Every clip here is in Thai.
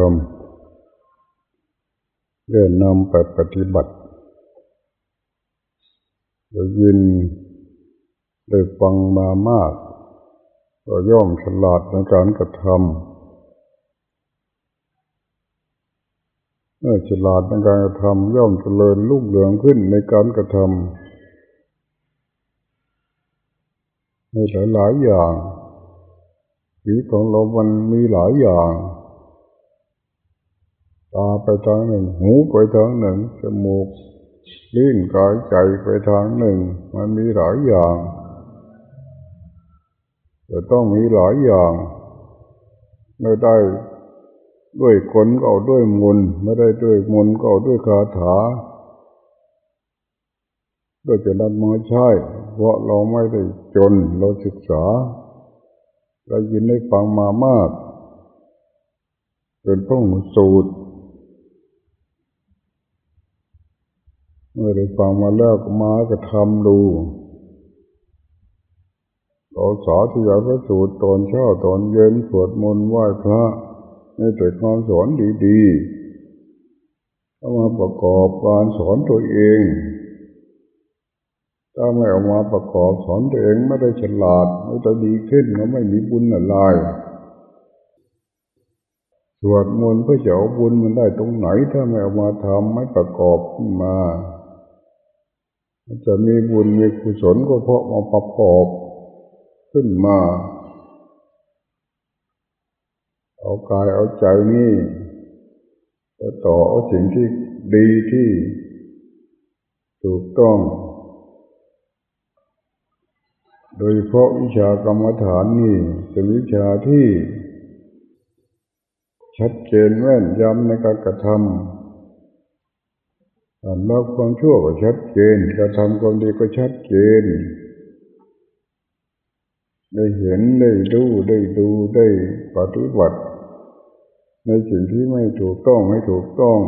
รมเดินนำไปปฏิบัติได้ยินได้ฟังมามาก ก็ย่อมฉลาดในการกระทำเมื่อฉลาดในการกระทำย่อมเจริญรุ่งเรืองขึ้นในการกระทำในหลายๆอย่างชีวิตของเรามันมีหลายอย่าง ตาไปทางหนึ่ง หูไปทางหนึ่งจมูกลิ้นกายใจไปทางหนึ่ง มันมีหลายอย่างจะต้องมีหลายอย่างไม่ได้ด้วยคนก็เอาด้วยมุนไม่ได้ด้วยมุนก็เอาด้วยคาถาก็จะนำมาใช้เพราะเราไม่ได้จนเราศึกษาเรายินได้ฟังมามากเป็นพ้องสูตรเมื่อได้ฟังมาแล้วก็มากระทำดูเราสาธยายพระสูตรตอนเช้าตอนเย็นสวดมนต์ไหว้พระในแต่ความสอนดีๆเอามาประกอบการสอนตัวเอง ถ้าไม่เอามาประกอบสอนตัวเองไม่ได้ฉลาดไม่ได้ดีขึ้นก็ไม่มีบุญอะไรสวดมนต์เพื่อจะเอาบุญมันได้ตรงไหน ถ้าไม่เอามาทำไม่ประกอบมา จะมีบุญมีกุศลก็เพราะมาประกอบขึ้นมา เอากายเอาใจนี่จะต่อเอาสิ่งที่ดีที่ถูกต้อง โดยเพราะวิชากรรมฐานนี่เป็นวิชาที่ ชัดเจนแม่นยำในการกระทำ การละความชั่วก็ชัดเจนการทำความดีก็ชัดเจน ได้เห็นได้ดูได้ดูได้ปฏิบัติ ในสิ่งที่ไม่ถูกต้องไม่ถูกต้อง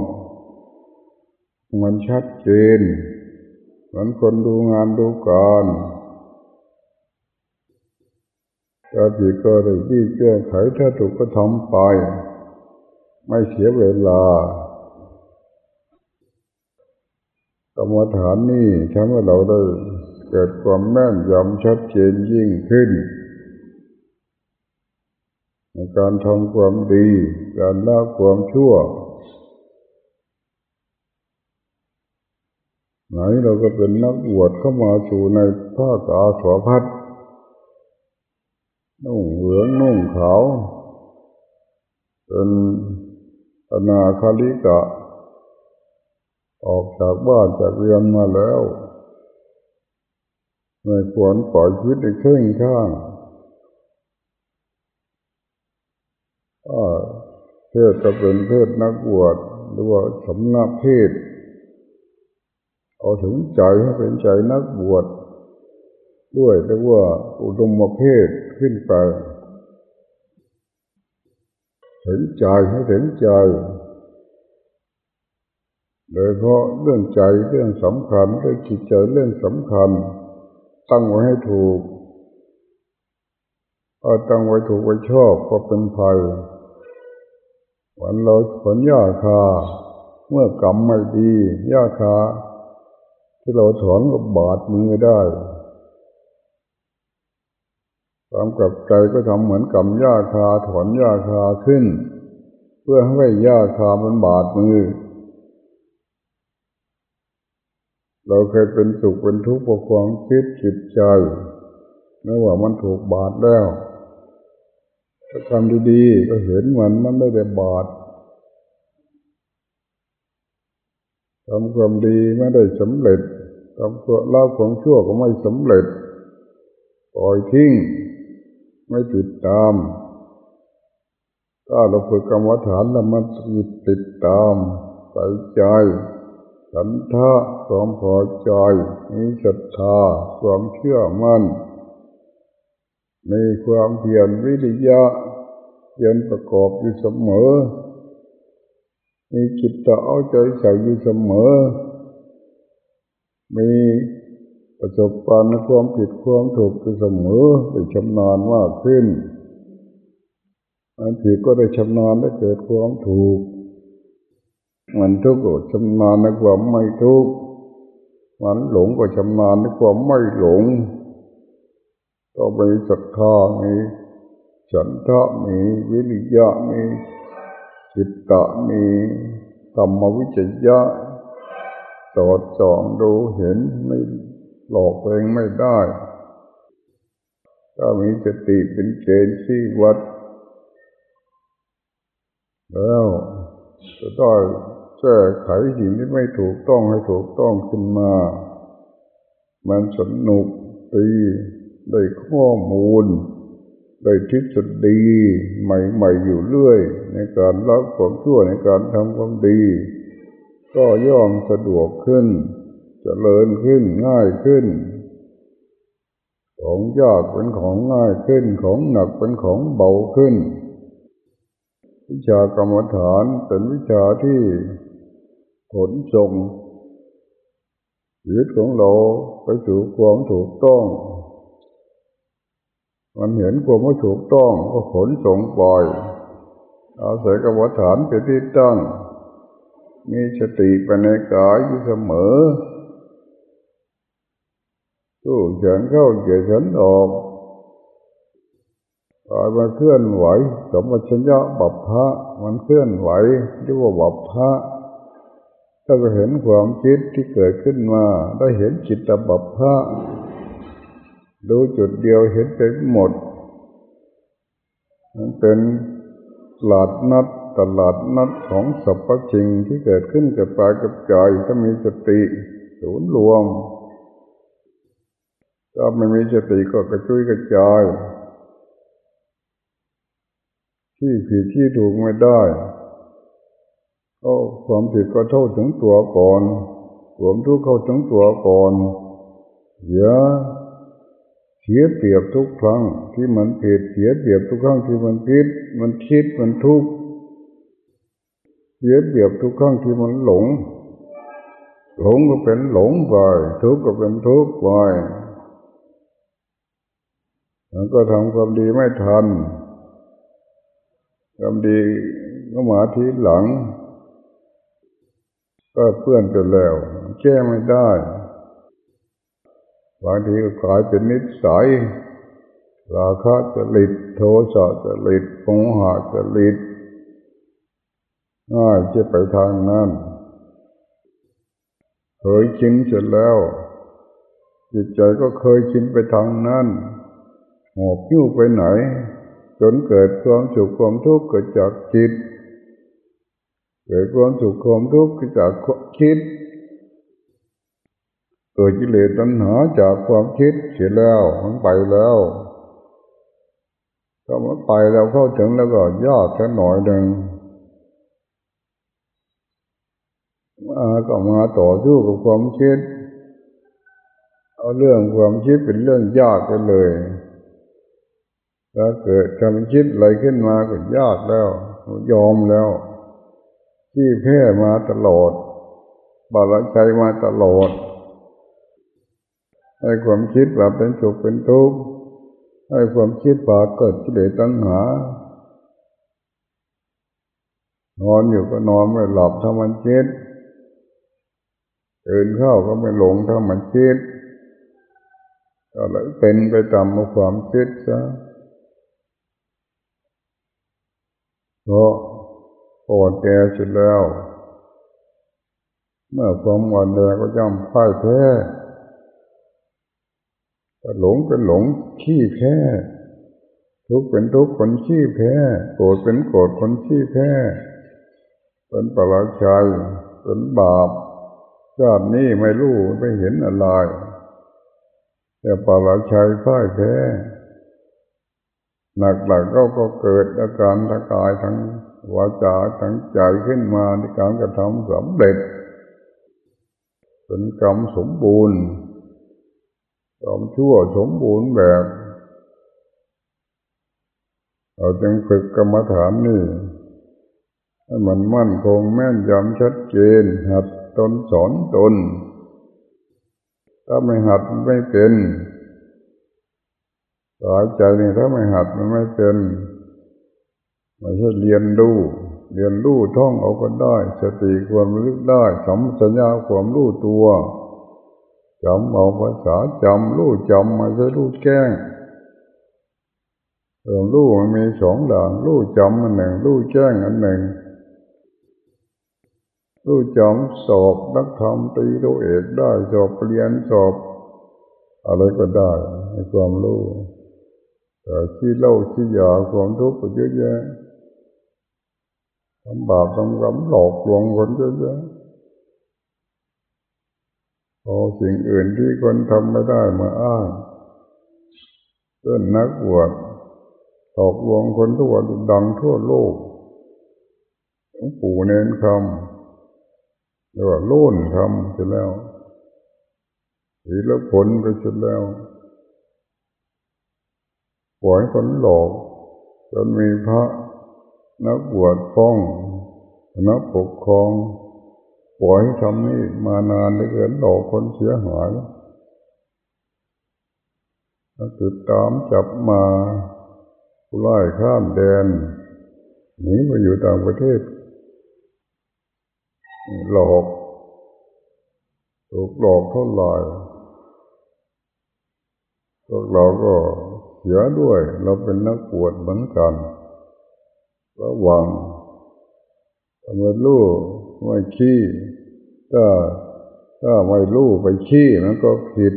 มันชัดเจนเหมือนคนดูงานดูการถ้าผิดก็ได้ที่แก้ไขถ้าถูกก็ทำไป ไม่เสียเวลา กรรมฐานนี่ทำให้เราได้เกิดความแม่นยำชัดเจนยิ่งขึ้น ในการทำความดี การละความชั่ว ไหนเราก็เป็นนักบวชเข้ามาสู่ในผ้ากาสวพัดนุ่งเหลืองนุ่งขาวเป็นอนาคาลิกะ ออกจากบ้านจากเรียนมาแล้วไม่ควรปล่อยชีวิตในเคร่งข้างเพศจะเป็นเพศนักบวชหรือว่าสำนักเพศเอาถึงใจให้เป็นใจนักบวชด้วยเรียกว่าอุดมเพศขึ้นไป ถึงใจให้ถึงใจ โดยเพราะเรื่องใจเรื่องสำคัญเรื่องจิตใจเรื่องสำคัญ ตั้งไว้ให้ถูกถ้าตั้งไว้ถูกไว้ชอบก็เป็นภัยวันเราผลยาคา เมื่อกรรมไม่ดียาคา ที่เราถอนก็บาดมือได้ตามกับใจก็ทำเหมือนกรรมยาคาถอนยาคาขึ้น เพื่อให้ยาคามันบาดมือ เราเคยเป็นสุขเป็นทุกข์เพราะความคิดจิตใจไม่ว่ามันถูกบาดแล้วถ้าทำดีๆก็เห็นมันมันไม่ได้บาดทำความดีไม่ได้สำเร็จทำตัวเล่าของชั่วก็ไม่สำเร็จปล่อยทิ้ง ไม่ติดตาม ถ้าเราฝึกกรรมฐานแล้วมันติดตามใส่ใจ สันทะความพอใจ มีศรัทธาความเชื่อมัน่น มีความเพียรวิริยะเพียรประกอบอยู่เสมอ มีจิตตะเอาใจใส่อยู่เสมอ มีประสบการณ์ความผิดความถูกอยู่เสมอไปชำนาญมากขึ้นมันผิดก็ได้ชำนาญได้เกิดความถูก มันทุกข์ก็ชำนาญในความไม่ทุกข์มันหลงก็ชำนาญในความไม่หลงก็มีศรัทธามีฉันทะมีวิริยะมีจิตตะมีธรรมวิจยะสอดส่องดูเห็นไม่หลอกเองไม่ได้ ถ้ามีสติเป็นเกณฑ์ที่วัด แล้วจะได้ แก้ไขสิ่งที่ไม่ถูกต้องให้ถูกต้องขึ้นมา มันสนุกดีได้ข้อมูล ได้ทฤษฎีใหม่ๆอยู่เรื่อย ในการละความชั่วในการทำความดี ก็ย่อมสะดวกขึ้นจเจริญขึ้นง่ายขึ้น ของยากเป็นของง่ายขึ้นของหนักเป็นของเบาขึ้นวิชากรรมฐานเป็นวิชาที่ ผลส่งชีวิตของเราไปสู่ความถูกต้อง มันเห็นความไม่ถูกต้องก็ขนส่งปล่อยอาศัยกรรมฐานเป็นที่ตั้ง มีสติไปในกายอยู่เสมอตู้เฉินเข้าเกี่ยฉันออกกายมาเคลื่อนไหวสมัชัญญะบัพพะมันเคลื่อนไหวเรียกว่าบัพพะ ถ้าก็เห็นความคิดที่เกิดขึ้นมา ได้เห็นจิตตบัพพะดูจุดเดียวเห็นไปหมด มันเป็นตลาดนัดตลาดนัดของสรรพสิ่งที่เกิดขึ้นกับปากับใจถ้ามีสติศูนย์รวมถ้าไม่มีสติก็กระจุยกระจาย ที่ผิดที่ถูกไม่ได้ ก็ความผิดก็เท่าถึงตัวก่อนความทุกข์เข้าถึงตัวก่อนอย่าเสียเปรียบทุกครั้งที่มันผิดเสียเปรียบทุกครั้งที่มันผิด มันคิดมันทุกข์เสียเปรียบทุกครั้งที่มันหลง หลงก็เป็นหลงไปทุกข์ก็เป็นทุกข์ไปแล้วก็ทำความดีไม่ทันความดีก็มาทีหลัง ก็เพื่อนไปแล้วแก้ไม่ได้บางทีก็กลายเป็นนิสัยราคะจะลิดโทสะจะลิดโมหะจะลิดง่ายจะไปทางนั้นเคยชินเสร็จแล้ว จิตใจก็เคยชินไปทางนั้นหอบยิ้วไปไหน จนเกิดความสุขความทุกข์เกิดจากจิต เกิดความสุขความทุกข์จากคิดเกิดกิเลสตัณหาจากความคิดเสียแล้วมันไปแล้วก็มันไปแล้วเข้าถึงแล้วก็ยากแค่หน่อยหนึ่งมาก็มาต่อสู้กับความคิด เอาเรื่องความคิดเป็นเรื่องยากไปเลยถ้าเกิดทำคิดอะไรขึ้นมาก็ยากแล้ว ยอมแล้ว ที่แพ้มาตลอดบาลใจมาตลอดให้ความคิดแบบเป็นสุขเป็นทุกข์ให้ความคิดป่าเกิดกิเลสตัณหานอนอยู่ก็นอนไม่หลับถ้ามันคิดตื่นเข้าก็ไม่หลงถ้ามันคิดก็เลยเป็นไปตามความคิดซะเพราะ อ่อนแก่สุดแล้ว เมื่อความอ่อนแอก็ย่อมพ่ายแพ้หลงเป็นหลงขี้แพ้ทุกเป็นทุกคนขี้แพ้โกรธเป็นโกรธคนขี้แพ้เป็นปราชัยเป็นบาปชาตินี้ไม่รู้ไม่เห็นอะไรแต่ปราชัยพ่ายแพ้หนักๆก็ก็เกิดอาการทางกายทั้ง วาจาทั้งใจขึ้นมาในการกระทำสำเร็จเป็นกรรมสมบูรณ์กรรมชั่วสมบูรณ์แบบ เราจึงฝึกกรรมฐานนี่ให้มันมั่นคงแม่นยำชัดเจน หัดตนสอนตน ถ้าไม่หัดไม่เป็นสายใจนี่ถ้าไม่หัดมันไม่เป็น ไม่ใช่เรียนรู้เรียนรู้ท่องเอาก็ได้ สติความระลึกได้สัมปชัญญะความรู้ตัวจำเอาภาษาจำรู้จำไม่ใช่รู้แกล้งเรื่องรู้มันมีสองด่านรู้จำอันหนึ่งรู้แจ้งอันหนึ่งรู้จำสอบนักธรรมตรีโดเอกได้สอบเรียนสอบ อะไรก็ได้ในความรู้แต่ที่เล่าที่ยาความทุกข์ก็เยอะแยะ ทำบาปทำกรรมหลอกลวงคนเยอะแยะพอสิ่งอื่นที่คนทำไม่ได้มาอ้างเช่นนักบวชหลอกลวงคนทั่วดังทั่วโลกหลวงปู่เน้นคำเรียกว่าโล่นคำเสร็จแล้วศีลผลไปเสร็จแล้วปล่อยคนหลอกจนมีพระ นักบวชฟ้องนักปกครองปล่อยให้ทำนี่มานานได้เกินหลอกคนเสียหายติดตามจับมาไล่ข้ามแดนหนีมาอยู่ต่างประเทศ หลอกถูกหลอกเท่าไหร่พวกเราก็เสียด้วย เราเป็นนักปวดเหมือนกัน ระวังเมื่อรู้ไม่ขี้ถ้าถ้าไม่รู้ไปขี้มันก็ผิด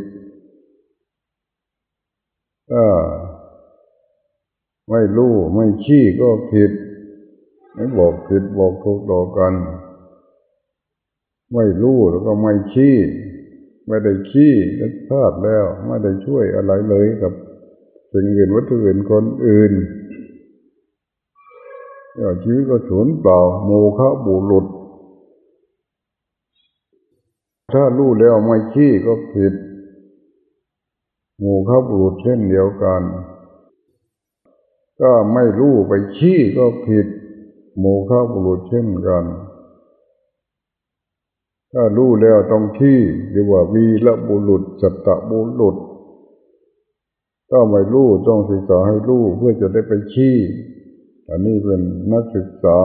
ถ้าไม่รู้ไม่ขี้ก็ผิด ไม่บอกผิดบอกถูกต่อกัน ไม่รู้แล้วก็ไม่ขี้ไม่ได้ขี้ก็พลาดแล้ว ไม่ได้ช่วยอะไรเลยกับสิ่งอื่นวัตถุอื่นคนอื่น ชีวิตก็สูญเปล่า โมฆะบุรุษ ถ้ารู้แล้วไม่ขี้ก็ผิด โมฆะบุรุษเช่นเดียวกัน ก็ไม่รู้ไปขี้ก็ผิด โมฆะบุรุษเช่นกัน ถ้ารู้แล้วต้องขี้เรียกว่าวีละบุรุษสัตตบุรุษ ถ้าไม่รู้ต้องศึกษาให้รู้เพื่อจะได้ไปขี้ อันนี้เป็นนักศึกษา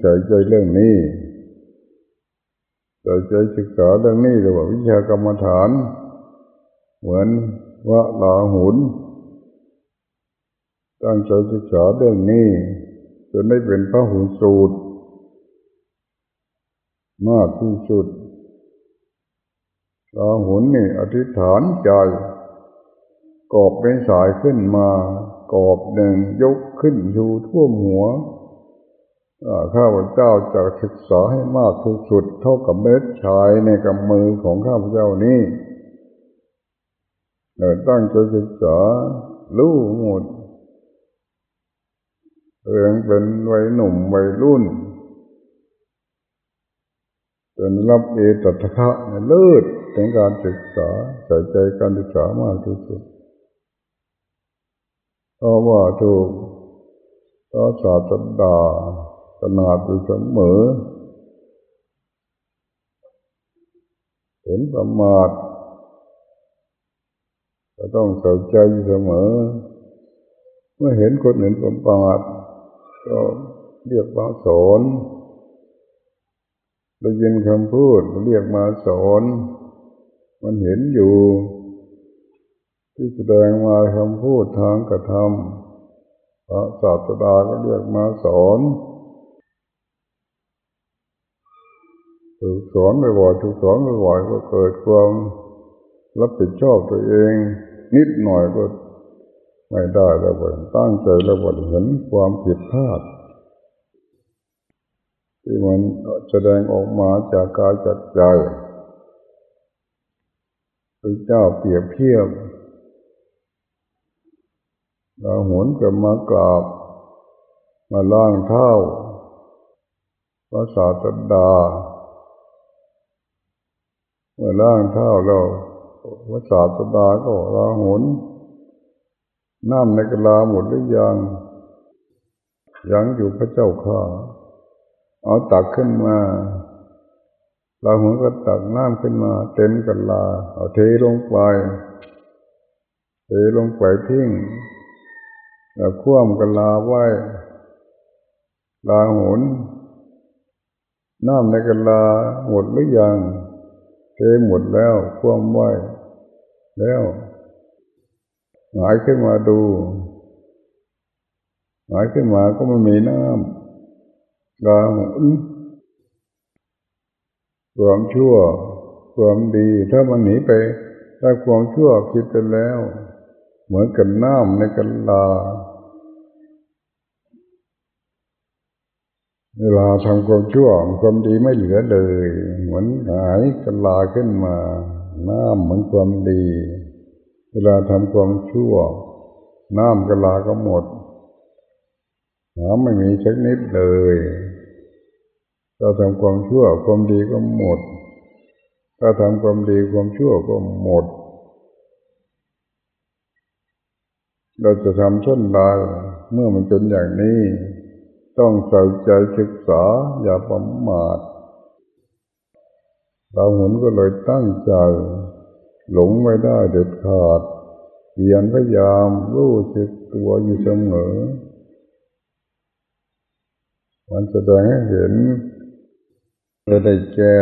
ใส่ใจเรื่องนี้ใส่ใจศึกษาเรื่องนี้เรียกว่าวิชากรรมฐาน เหมือนว่าลาหุนตั้งใจศึกษาเรื่องนี้จนได้เป็นพระหุนสูตร มากที่สุดลาหุนนี่อธิษฐานใจกอบเป็นสายขึ้นมา กอบหนึ่งยกขึ้นอยู่ทั่วหัวข้าพเจ้าจะศึกษาให้มากที่สุดเท่ากับเม็ดชายในกำมือของข้าพเจ้านี้เราตั้งใจศึกษารู้หมดเรื่องเป็นวัยหนุ่มวัยรุ่นจนรับเอตตะคะเลิศในการศึกษาใส่ใจการศึกษามากที่สุด เพราว่าถูกต่อศาสดาขนาดอยู่เสมอเห็นประมาทก็ต้องใส่ใจเสมอ เมื่อเห็นคนอื่นประมาทก็เรียกมาสอนได้ยินคำพูดเรียกมาสอน มันเห็นอยู่ ที่แสดงมาคำพูดทางกระทำพระศาสดาก็เรียกมาสอนถูกสอนบ่อยๆถูกสอนบ่อยๆก็เกิดความรับผิดชอบตัวเอง นิดหน่อยก็ไม่ได้แล้วบ่ตั้งใจแล้วบ่เห็นความผิดพลาดที่มันแสดงออกมาจากกายจัดใจพระเจ้าเปรียบเทียบ เราหวนกับมากราบ มาล่างเท้าพระศาสดาเมื่อล่างเท้าเราพระศาสดาก็ลาหนน้ำในกะลาหมดหรือยัง ยังอยู่พระเจ้าข้าเอาตักขึ้นมาเราหัวก็ตักน้ำขึ้นมา เต็มกะลา เอาเทลงไป เทลงไปทิ้ง แล้วคว่ำกันลาไว้ลาหุนน้ำในกันลาหมดหรือยังเทหมดแล้วคว่ำไว้แล้วหายขึ้นมาดูหายขึ้นมาก็ไม่มีน้ำลาหุนความชั่ว ความดี ถ้ามันหนีไปถ้าความชั่วคิดไปแล้ว เหมือนกับน้ำในกันลา เวลาทำความชั่วความดีไม่เหลือเลย เหมือนหายกันลาขึ้นมา น้ำเหมือนความดี เวลาทำความชั่ว น้ำกันลาก็หมดน้ำไม่มีชักนิดเลยถ้าทำความชั่วความดีก็หมด ถ้าทำความดีความชั่วก็หมด เราจะทำเช่นไรเมื่อมันเป็นอย่างนี้ ต้องใส่ใจศึกษาอย่าประมาทเราหุนก็เลยตั้งใจ หลงไม่ได้เด็ดขาดเพียรพยายามรู้สึกตัวอยู่เสมอมันแสดงให้เห็นเราได้แก้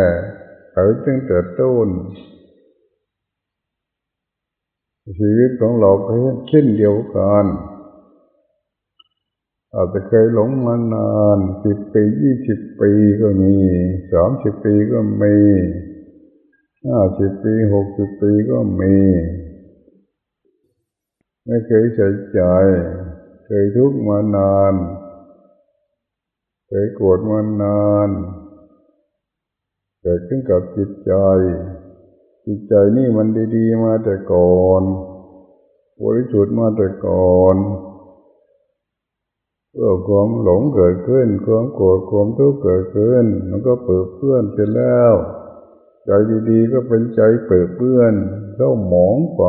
ไขตั้งแต่ต้น ชีวิตของเราก็เช่นเดียวกัน อาจจะเคยหลงมานานสิบปียี่สิบปีก็มีสามสิบปีก็มีห้าสิบปีหกสิบปีก็มี ไม่เคยใส่ใจ เคยทุกข์มานาน เคยโกรธมานานเกิดขึ้นกับจิตใจ จิตใจนี่มันดีๆมาแต่ก่อนบริสุทธิ์มาแต่ก่อนเมื่อความหลงเกิดขึ้นความโกรธความทุกข์เกิดขึ้น มันก็เปิดเพื่อนเสร็จแล้ว ใจดีๆก็เป็นใจเปิดเพื่อนเศร้าหมองไป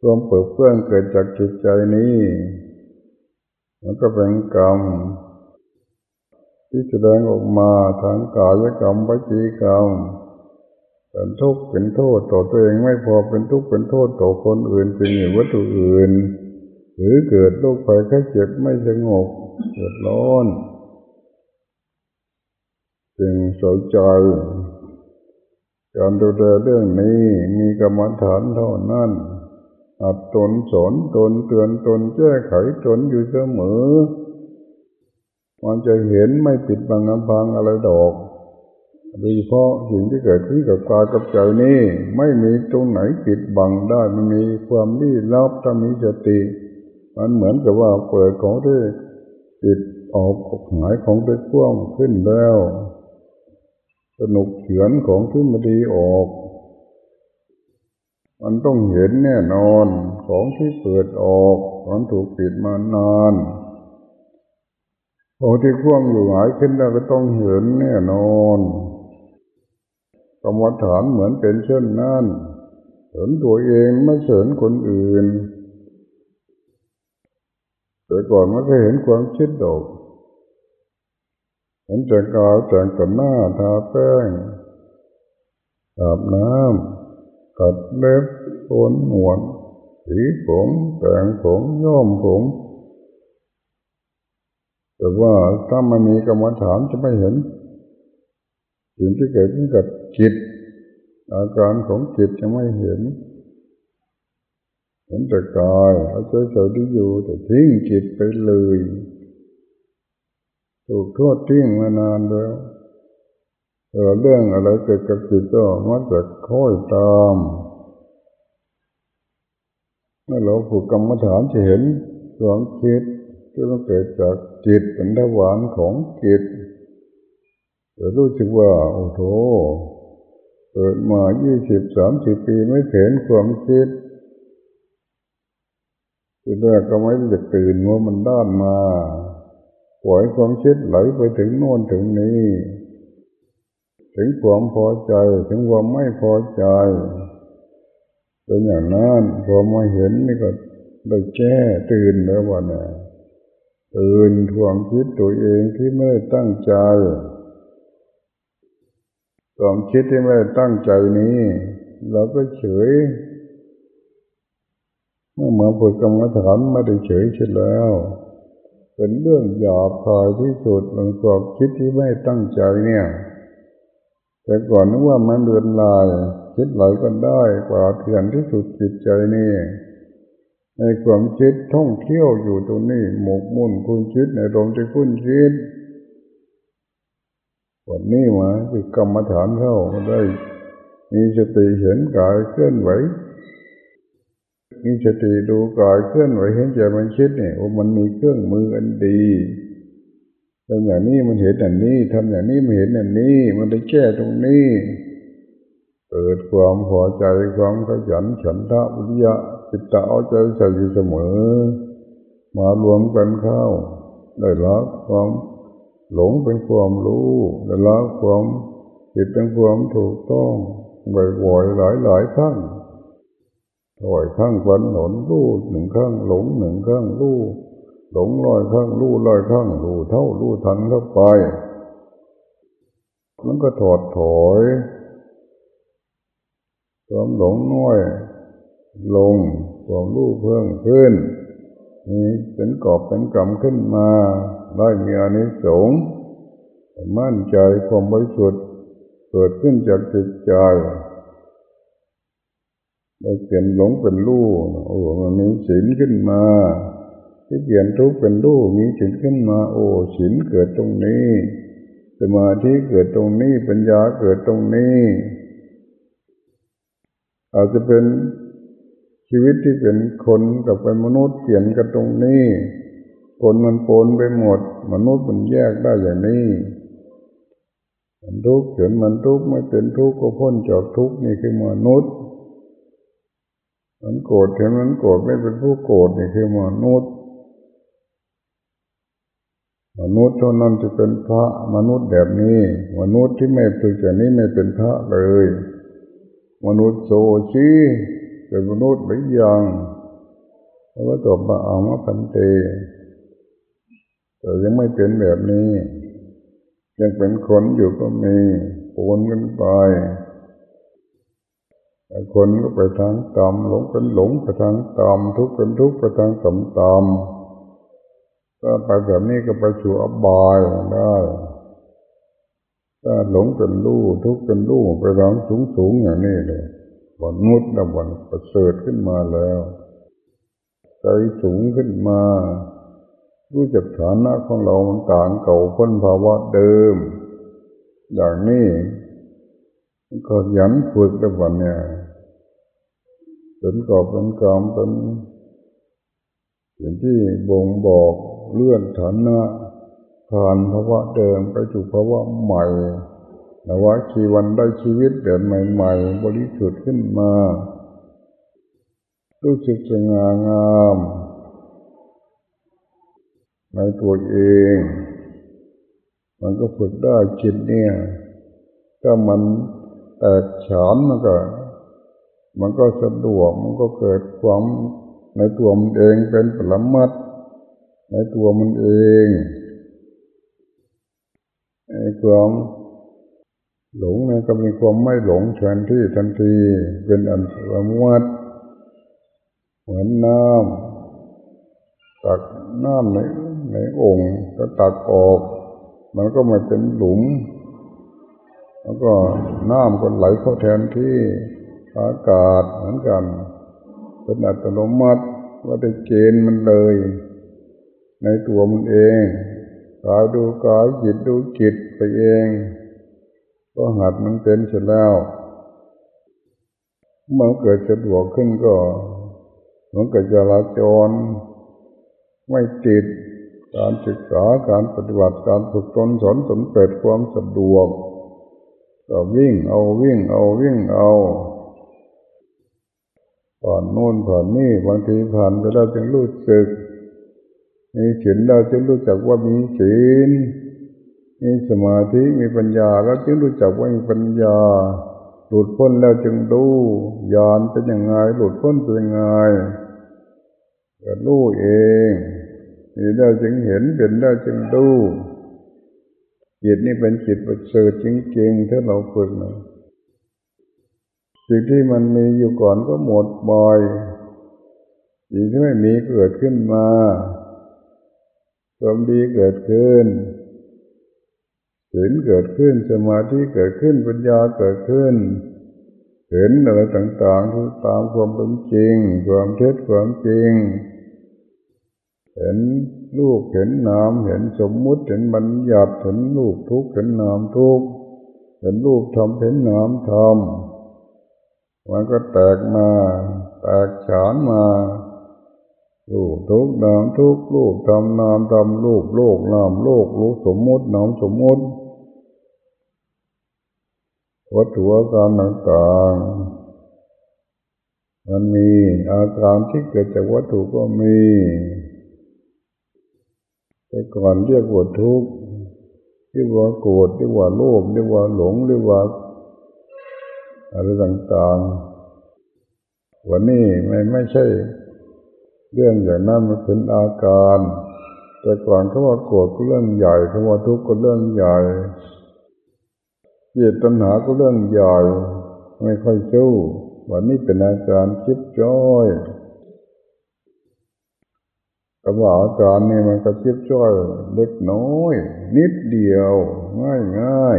ความเปิดเพื่อนเกิดจากจิตใจนี้ มันก็เป็นกรรมที่แสดงออกมาทางกายกรรมวิจีกรรม เป็นทุกข์เป็นโทษต่อตัวเองไม่พอเป็นทุกข์เป็นโทษต่อคนอื่นเป็นอย่างวัตถุอื่น หรือเกิดโรคภัยไข้เจ็บไม่สงบเกิดร้อนจึงสนใจการดูแลเรื่องนี้มีกรรมฐานเท่านั้นอัดตนสอนตนเตือนตนแก้ไขตนอยู่เสมอมันจะเห็นไม่ปิดบังอำพังอะไรดอก โดยเฉพาะสิ่งที่เกิดขึ้นกับกายกับใจนี่ไม่มีตรงไหนปิดบังได้มันมีความลี้ลับถ้ามีสติมันเหมือนกับว่าเปิดของที่ปิดออกหายของที่กว้างขึ้นแล้ว สนุกเขียนของที่มาดีออก มันต้องเห็นแน่นอนของที่เปิดออกมันถูกปิดมานานของที่คว่ำอยู่หายขึ้นแล้วก็ต้องเห็นแน่นอน รรมฐานเหมือนเป็นเช่นนั้นเห็นตัวเองไม่เห็นคนอื่นแต่ก่อนมันก็เห็นความคิดดอกเห็นแต่กาวแต่งกับหน้าทาแป้งอาบน้ำตัดเล็บโกนหนวดสีผมแต่งผมย้อมผม แต่ว่าถ้ามันมีกรรมฐานจะไม่เห็น สิ่งที่เกิดขึ้นกับจิต อาการของจิตจะไม่เห็น เห็นแต่กายเอาใจใส่ที่อยู่แต่ทิ้งจิตไปเลยถูกโทษทิ้งมานานแล้วเรื่องอะไรเกิดกับจิตก็มักจะค่อยตามเมื่อเราฝึกกรรมฐานจะเห็นความคิดที่มันเกิดจากจิตเป็นทวารของจิต จะรู้สึกว่า โอ้โหเกิดมายี่สิบสามสิบปีไม่เห็นความคิดทีแรกก็ไม่จะตื่นว่ามันด้านมาปล่อยความคิดไหลไปถึงโน่นถึงนี้ ถึงความพอใจถึงความไม่พอใจเป็นอย่างนั้นพอมาเห็นนี่ก็ได้แก้ตื่นแล้วว่าเนี่ยตื่นทวงคิดตัวเองที่ไม่ตั้งใจ ความคิดที่ไม่ตั้งใจนี้ เราก็เฉยเมื่อมาฝึกกรรมฐานไม่ได้เฉยเฉยแล้ว เป็นเรื่องหยาบคายที่สุดหลังความคิดที่ไม่ตั้งใจเนี่ย แต่ก่อนนึกว่ามันเดือนลาย คิดไหลก็ได้กว่าเถื่อนที่สุดจิตใจนี่ในความคิดท่องเที่ยวอยู่ตรงนี้หมกมุ่นคุณคิดในลมที่คุณคิด วันนี้มาคือกรรมฐานเข้าได้ มีสติเห็นกายเคลื่อนไหว มีสติดูกายเคลื่อนไหวเห็นใจมันคิดเนี่ยโอ้มันมีเครื่องมืออันดีทำอย่างนี้มันเห็นอันนี้ทำอย่างนี้มันเห็นอันนี้ มันได้แก้ตรงนี้ เกิดความพอใจความขยันฉันทะวิริยะจิตตะเอาใจใส่อยู่เสมอ มารวมกันเข้า ได้รับความ หลงเป็นความรู้ได้รับความผิดเป็นความถูกต้องบ่อยๆหลายๆครั้งถอยข้างวันหนนรู้หนึ่งข้างหลงหนึ่งข้างรู้หลงลอยข้างรู้ลอยข้างรู้เท่ารู้ทันเข้าไปมันก็ถอดถอยความหลงน้อย ลงความรู้เพิ่มขึ้นมีเป็นกอบเป็นกรรมขึ้นมา ได้มีอานิสงส์มั่นใจความบริสุทธิ์เกิดขึ้นจากจิตใจเราเปลี่ยนหลงเป็นรู้โอ้มันมีศีลขึ้นมา ที่เปลี่ยนทุกข์เป็นรู้มีศีลขึ้นมา โอ้ศีลเกิดตรงนี้สมาธิเกิดตรงนี้ปัญญาเกิดตรงนี้ อาจจะเป็นชีวิตที่เป็นคนกับเป็นมนุษย์เปลี่ยนกันตรงนี้ คนมันปนไปหมด มนุษย์มันแยกได้อย่างนี้มันทุกข์เห็นมันทุกข์ไม่เป็นทุกข์ก็พ้นจากทุกข์นี่คือมนุษย์มันโกรธเห็นมันโกรธไม่เป็นผู้โกรธนี่คือมนุษย์ มนุษย์เท่านั้นจะเป็นพระมนุษย์แบบนี้ มนุษย์ที่ไม่ฝึกอย่างนี้ไม่เป็นพระเลย มนุษย์โซชีเป็นมนุษย์หรือยังแล้วก็ตอบมาเอามาพันเต แต่ยังไม่เป็นแบบนี้ ยังเป็นคนอยู่ก็มีโอนกันไปแต่คนก็ไปทางต่ำหลงเป็นหลงไปทางต่ำทุกข์เป็นทุกข์ไปทางต่ำต่ำถ้าไปแบบนี้ก็ไปสู่อบายได้ถ้าหลงเป็นรู้ทุกข์เป็นรู้ไปทางสูงสูงอย่างนี้เลยวันนุษย์นะวันประเสริฐขึ้นมาแล้วใจสูงขึ้นมา รู้จักฐานะของเรามันต่างเก่าพ้นภาวะเดิม อย่างนี้ก็ยันฝึกแต่วันเนี่ยเป็นกอบเป็นกรรมเป็นสิ่งที่บ่งบอกเลื่อนฐานะผ่านภาวะเดิมไปสู่ภาวะใหม่แต่ว่าชีวันได้ชีวิตแบบใหม่ๆบริสุทธิ์ขึ้นมารู้สึกสง่างาม ในตัวเอง มันก็ฝึกได้จิตเนี่ยถ้ามันแตกฉานมันก็ มันก็สะดวกมันก็เกิดความในตัวมันเองเป็นปรมัดในตัวมันเองในความหลงนะก็มีความไม่หลงแทนที่ทันทีเป็นอันสมวัดเหมือนน้ำตักน้ำใน ในองค์ก็ตักออกมันก็ไม่เป็นหลุม แล้วก็น้ำก็ไหลเข้าแทนที่อากาศเหมือนกันเป็นอัตโนมัติว่าได้เกณฑ์มันเลย ในตัวมันเองกายดูกายจิตดูจิตไปเอง ก็หัดมันเป็นเสร็จแล้วเมื่อเกิดสะดวกขึ้นก็เมือนกับจราจรไม่ติด การศึกษาการปฏิบัติการฝึกตนสอนตนเกิดความสะดวกก็วิ่งเอาวิ่งเอาวิ่งเอาผ่านโน่นผ่านนี่บางทีผ่านไปแล้วจึงรู้สึกมีศีลเราจึงรู้จักว่ามีศีลมีสมาธิมีปัญญาแล้วจึงรู้จักว่ามีปัญญา หลุดพ้นแล้วจึงรู้ยานเป็นยังไงหลุดพ้นเป็นยังไงก็รู้เอง มีได้จึงเห็นเป็นได้จึงรู้จิตนี่เป็นจิตประเสริฐจริงๆถ้าเราฝึกนะสิ่งที่มันมีอยู่ก่อนก็หมดบ่อยสิ่งที่ไม่มีเกิดขึ้นมาความดีเกิดขึ้นศีลเกิดขึ้นสมาธิเกิดขึ้นปัญญาเกิดขึ้น เห็นอะไรต่างๆที่ตามความเป็นจริง ความเท็จความจริง เห็นลูกเห็นนามเห็นสมมุติเห็นบัญญัติเห็นลูกทุกข์เห็นนามทุกข์เห็นรูปทำเห็นนามทำมันก็แตกมาแตกฉานมาลูกทุกนามทุกลูกทำนามทำลูกโลกนามโลกรู้สมมุตินามสมมุติวัตถุอาการต่างๆ มันมีอาการที่เกิดจากวัตถุก็มี แต่ก่อนเรียกว่าทุกข์เรียกว่าโกรธเรียกว่าโลภเรียกว่าหลงเรียกว่าอะไรต่างๆ วันนี้ไม่ไม่ใช่ เรื่องอย่างนั้นมันเป็นอาการ แต่ก่อนเขาว่าโกรธก็เรื่องใหญ่เขาว่าทุกข์ก็เรื่องใหญ่เจตนาก็เรื่องใหญ่ไม่ค่อยสู้วันนี้เป็นอาการคิดจ้อย แต่ว่าอาการนี่มันก็คิดจ้อยเล็กน้อย นิดเดียว ง่ายง่าย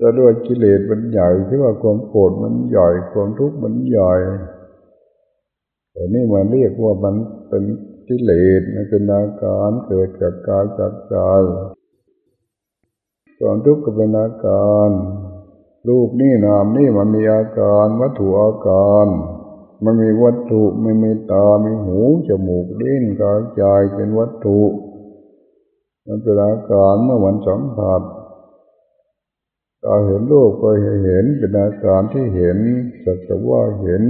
จะด้วยกิเลสมันใหญ่ที่ว่าความโกรธมันใหญ่ความทุกข์มันใหญ่แต่นี่มันเรียกว่ามันเป็นกิเลสมันเป็นอาการเกิดจากกายจากใจความทุกข์ก็เป็นอาการรูปนี่นามนี่มันมีอาการวัตถุอาการ มันมีวัตถุไม่มีตา มีหู จมูกลิ้นกายใจเป็นวัตถุ มันเป็นอาการเมื่อวันสัมผัสตาเห็นรูปก็เห็นเป็นอาการที่เห็นสักแต่ว่าเห็น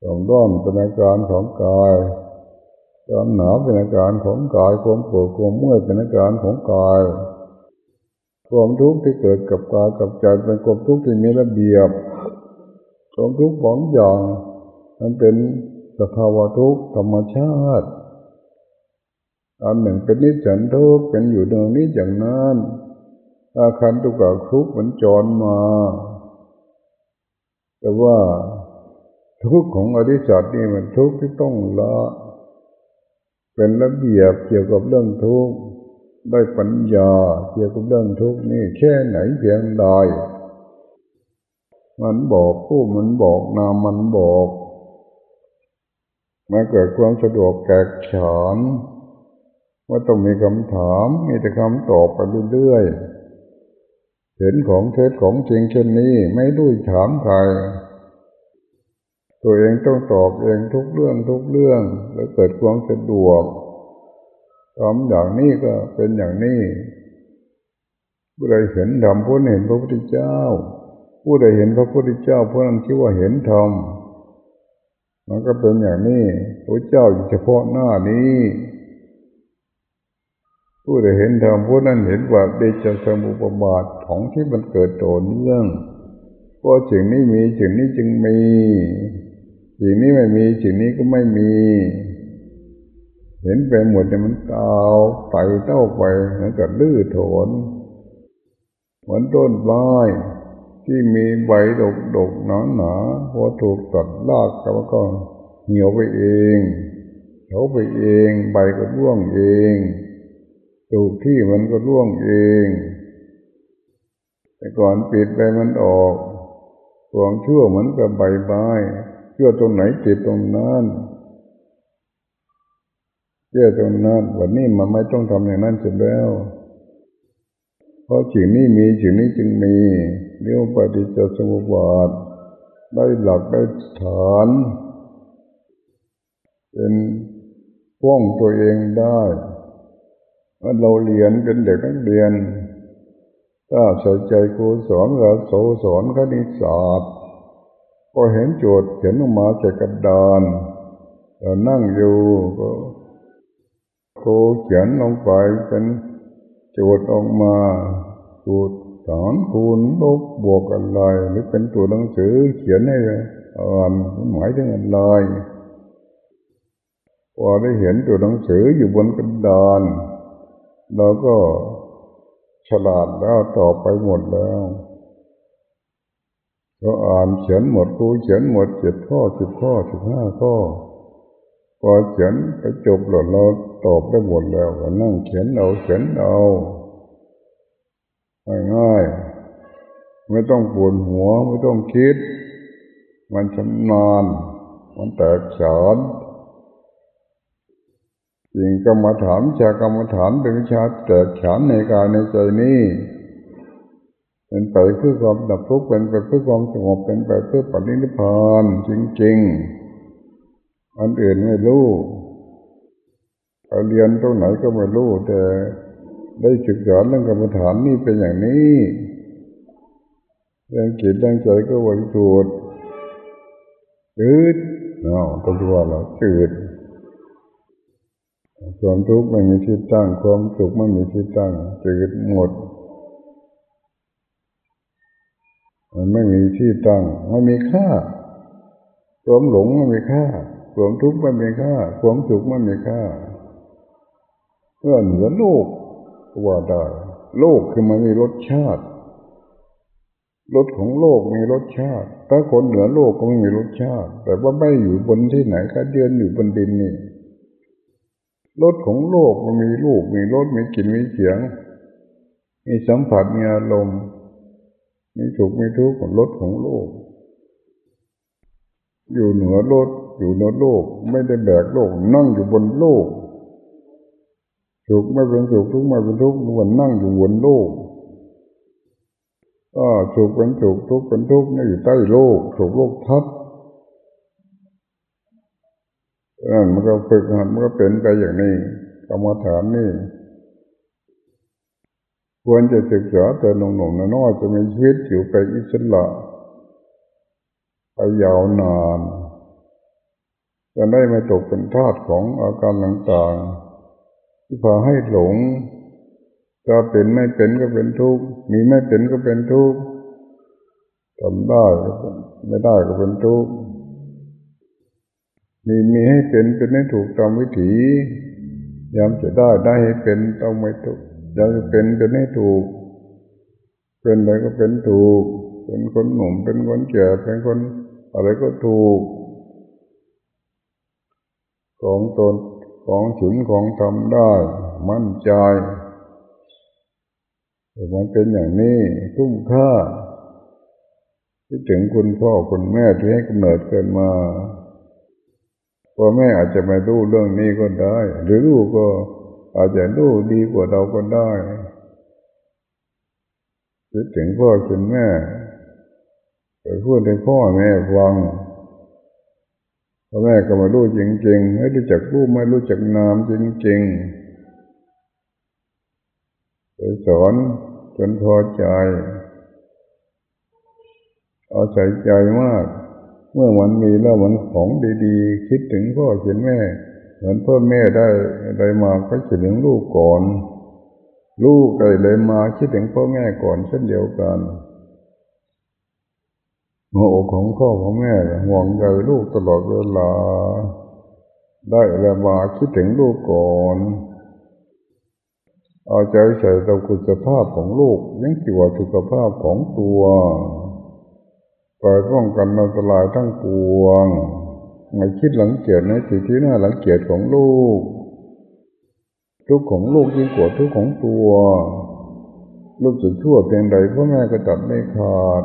ความร้อนเป็นอาการของกายความหนาวเป็นอาการของกายความปวดความเมื่อยเป็นอาการของกายความทุกข์ที่เกิดกับกายกับใจเป็นความทุกข์ที่มีระเบียบ ความทุกข์ของอย่าง มันเป็นสภาวะทุกข์ธรรมชาติอันหนึ่งเป็นนิสันทุกข์เป็นอยู่ตรงนี้อย่างนั้นอาคารตุกข์ทุกข์มันจรมา แต่ว่าทุกข์ของอริสัตนี่มันทุกข์ที่ต้องละเป็นระเบียบเกี่ยวกับเรื่องทุกข์ได้ปัญญาเกี่ยวกับเรื่องทุกข์นี่แค่ไหนเพียงใด มันบอกผู้มันบอกนามมันบอกมาเกิดความสะดวกแกกฉานว่าต้องมีคำถามมีแต่คำตอบไปเรื่อยๆเห็นของเท็จของจริงเช่นนี้ไม่รู้ถามใคร ตัวเองต้องตอบเองทุกเรื่องทุกเรื่อง แล้วเกิดความสะดวกทำอย่างนี้ก็เป็นอย่างนี้ผู้ใดเห็นธรรมผู้เห็นพระพุทธเจ้า ผู้ใดเห็นพระพุทธเจ้าผู้นั้นชื่อว่าเห็นธรรมมันก็เป็นอย่างนี้พระเจ้าอยู่เฉพาะหน้านี้ ผู้ใดเห็นธรรมผู้นั้นเห็นว่าเดชสมุปบาทของที่มันเกิดโตเนื่องเพราะสิ่งนี้มีสิ่งนี้จึงมีสิ่งนี้ไม่มีสิ่งนี้ก็ไม่มี เห็นไปหมดเนี่ยมันเกาไต่เต้าไปเหมือนกับลื้อโถนเหมือนต้นไม้ ที่มีใบดกดกหนาหนาพอถูกตัดรากแล้วก็เหี่ยวไปเองเหี่ยวไปเอง ใบก็ร่วงเองถูกที่มันก็ร่วงเอง แต่ก่อนปิดไปมันออกความชั่วเหมือนกับใบไม้เชื่อตรงไหนติดตรงนั้นเชื่อตรงนั้นวันนี้มันไม่ต้องทำอย่างนั้นเสร็จแล้ว ราะสิ่งนี้มีสิ่งนี้จึงมีเรียกปฏิจจสมุปบาท ได้หลักได้ฐาน เป็นป้องตัวเองได้ว่าเราเรียนเป็นเด็กนักเรียน ถ้าใส่ใจครูสอนเราโสสอนคณิตศาสตร์ ก็เห็นโจทย์เขียนออกมาจากกระดานเรานั่งอยู่ก็ครูเขียนลงไปเป็น โจทย์ออกมาสูตรสอนคูณลบบวกอะไรหรือเป็นตัวหนังสือเขียนให้อ่านหมายถึงอะไรพอได้เห็นตัวหนังสืออยู่บนกระดานเราก็ฉลาดแล้วต่อไปหมดแล้วเราอ่านเขียนหมดครูเขียนหมดเจ็ดข้อสิบข้อสิบห้าข้อ พอเขียนไปจบหลดเราตอบได้หมดแล้วก็นั่งเขียนเอาเขียนเอาง่ายๆไม่ต้องปวดหัวไม่ต้องคิด มันชำนาญมันแตกฉานสิ่งกรรมฐานชากรรมฐานเป็นวิชาแตกฉานในกายในใจนี้เป็นไปเพื่อความดับทุกข์เป็นไปเพื่อความสงบเป็นไปเพื่อปฏินิพพานจริงๆ อันอื่นไม่รู้เรียนตรงไหนก็ไม่รู้แต่ได้ศึกษาเรื่องกรรมฐานนี่เป็นอย่างนี้เรื่องจิตเรื่องใจก็บริสุทธิ์จืดเนาะต้องว่าเราจืดความทุกข์ไม่มีที่ตั้ง ความสุขไม่มีที่ตั้งจืดหมด มันไม่มีที่ตั้งไม่มีค่า ความหลงไม่มีค่า ความทุกข์ไม่มีค่าความสุขไม่มีค่าเพื่อเหนือโลกว่าได้โลกคือมันมีรสชาติรสของโลกมีรสชาติ ถ้าคนเหนือโลกก็ไม่มีรสชาติ แต่ว่าไม่อยู่บนที่ไหนก็เดือนอยู่บนดินนี่รสของโลกมันมีรูปมีรสมีกลิ่นมีเสียง มีสัมผัสมีอารมณ์มีสุขมีทุกข์ของรถของโลก อยู่เหนือรถ อยู่เหนือโลก ไม่ได้แบกโลก นั่งอยู่บนโลกสุขไม่เป็นสุขทุกข์ไม่เป็นทุกข์มันนั่งอยู่บนโลกก็สุขเป็นสุขทุกข์เป็นทุกข์นี่อยู่ใต้โลกสุขโลกทับนั่นมันก็ฝึกหัดมันก็เป็นไปอย่างนี้กรรมฐานนี่ควรจะศึกษาแต่หนุ่มๆน้อยๆจะมีชีวิตอยู่ไปอิสระไปยาวนาน จะได้ไม่ตกเป็นทาสของอาการต่างๆ ที่พาให้หลงถ้าเป็นไม่เป็นก็เป็นทุกข์มีไม่เป็นก็เป็นทุกข์ทำได้ไม่ได้ก็เป็นทุกข์มีมีให้เป็นเป็นให้ถูกตามวิถียามจะได้ได้ให้เป็นต้องไม่ทุกข์ยากจะเป็นจะให้ถูก เป็นอะไรก็เป็นถูก เป็นคนหนุ่มเป็นคนแก่เป็นคนอะไรก็ถูก ของตนของถึงของทำได้ มั่นใจมันเป็นอย่างนี้คุ้มค่าที่ถึงคุณพ่อคุณแม่ที่ให้กำเนิดเกิดมาพ่อแม่อาจจะไม่รู้เรื่องนี้ก็ได้ หรือรู้ก็อาจจะรู้ดีกว่าเราก็ได้คิดถึงพ่อคุณแม่ไปพูดให้พ่อแม่ฟัง พ่อแม่ก็มารู้จริงๆไม่รู้จักรู้ไม่รู้จักนามจริงๆไปสอนจนพอใจเอาใจใจมาก เมื่อมันมีแล้วมันของดีๆ คิดถึงพ่อคุณแม่ เหมือนพ่อแม่ได้ได้มาก็คิดถึงลูกก่อน ลูกก็เลยมาคิดถึงพ่อแม่ก่อนเช่นเดียวกัน หัวอกของพ่อของแม่ห่วงใยลูกตลอดเวลา ได้แล้วมาคิดถึงลูกก่อนเอาใจใส่ต่อคุณภาพของลูกยังเกี่ยวกับสุขภาพของตัวไปป้องกันอันตรายทั้งปวงไม่คิดหลังเกียดในสิ่งที่น่าหลังเกียจของลูก ทุกของลูกยิ่งกว่าทุกของตัว ลูกจะชั่วเพียงใดพ่อแม่ก็ตัดไม่ขาด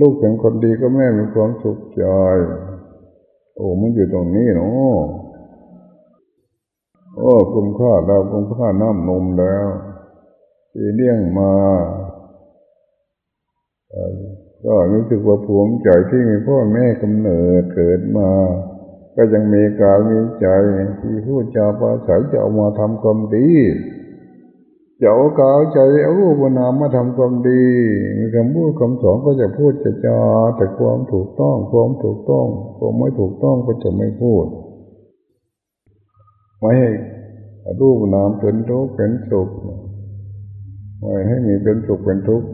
ลูกเป็นคนดีก็แม่มีความสุขใจโอ้มันอยู่ตรงนี้เนาะโอ้คุ้มค่าเราคุ้มค่าน้ำนมแล้วที่เลี้ยงมาก็รู้สึกว่าภูมิใจที่มีพ่อแม่กำเนิดเกิดมา ก็ยังมีกายมีใจที่พูดจาภาษาจะเอามาทำความดี จะเอากาใจเอารูปนามมาทำความดีมีคำพูดคำสอนก็จะพูดจะจาแต่ความถูกต้องความถูกต้องความไม่ถูกต้องก็จะไม่พูด ไม่ให้รูปนามเป็นทุกข์เป็นสุขไม่ให้มีเป็นสุขเป็นทุกข์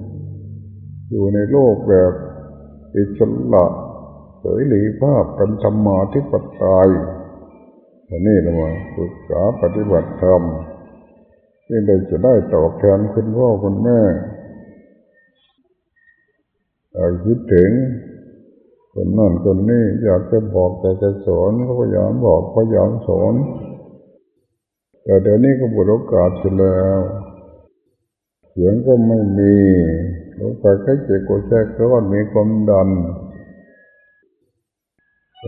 อยู่ในโลกแบบอิสระเสยหลีภาพกันธรรมาทิปไตยอันนี้เรามาศึกษาปฏิบัติธรรม ที่เราจะได้ตอบแทนคุณพ่อคุณแม่อยากคิดถึงคนนั่นคนนี้อยากจะบอกอยากจะสอนก็พยายามบอกพยายามสอนแต่เดี๋ยวนี้ก็หมดโอกาสไปแล้วเสียงก็ไม่มีโอกาสแค่เจ็บก็แค่ก็มีความดัน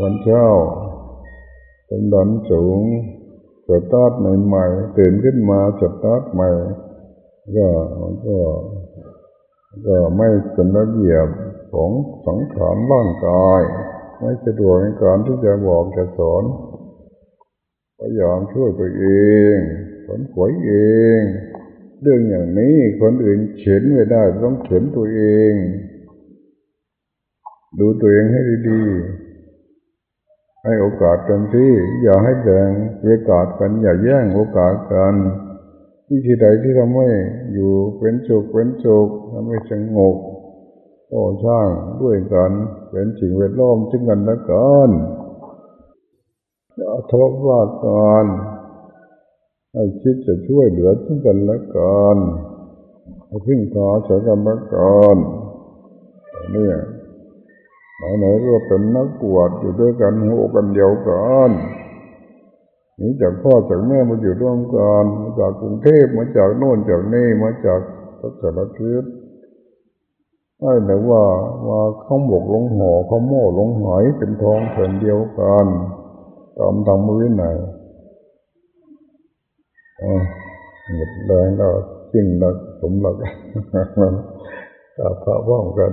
วันเช้าความดันสูง สตาร์ทใหม่ๆตื่นขึ้นมาสตาร์ทใหม่ ก็มันก็ก็ไม่เป็นระเบียบของสังขารร่างกาย ไม่สะดวกในการที่จะบอกจะสอนพยายามช่วยตัวเองขนขวยเอง เรื่องอย่างนี้คนอื่นเขียนไม่ได้ต้องเขียนตัวเอง ดูตัวเองให้ดีๆ ให้โอกาสกันที่อย่าให้แบ่งโอกาสกัน อย่าแย่งโอกาสกันวิธีใดที่ทำให้อยู่เป็นสุขเป็นสุขทำให้สงบก็สร้างด้วยกันเป็นสิ่งแวดล้อมซึ่งกันและกันอย่าทะเลาะว่ากันให้คิดจะช่วยเหลือซึ่งกันและกันให้พึ่งพาซึ่งกันและกันเนี่ย ไหนๆก็เป็นนักบวชอยู่ด้วยกันหัวกันเดียวกันนี่จากพ่อจากแม่มาอยู่ร่วมกันมาจากกรุงเทพมาจากโน่นจากนี่มาจากทัศนทิศไม่แต่ว่ามาข้าวหมกลงหอข้าวโม่ลงหอยเป็นทองแผ่นเดียวกันตามธรรมวินัยอ๋อหมดแรงแล้วจริงแล้วสมหลักตาพระพ้องกัน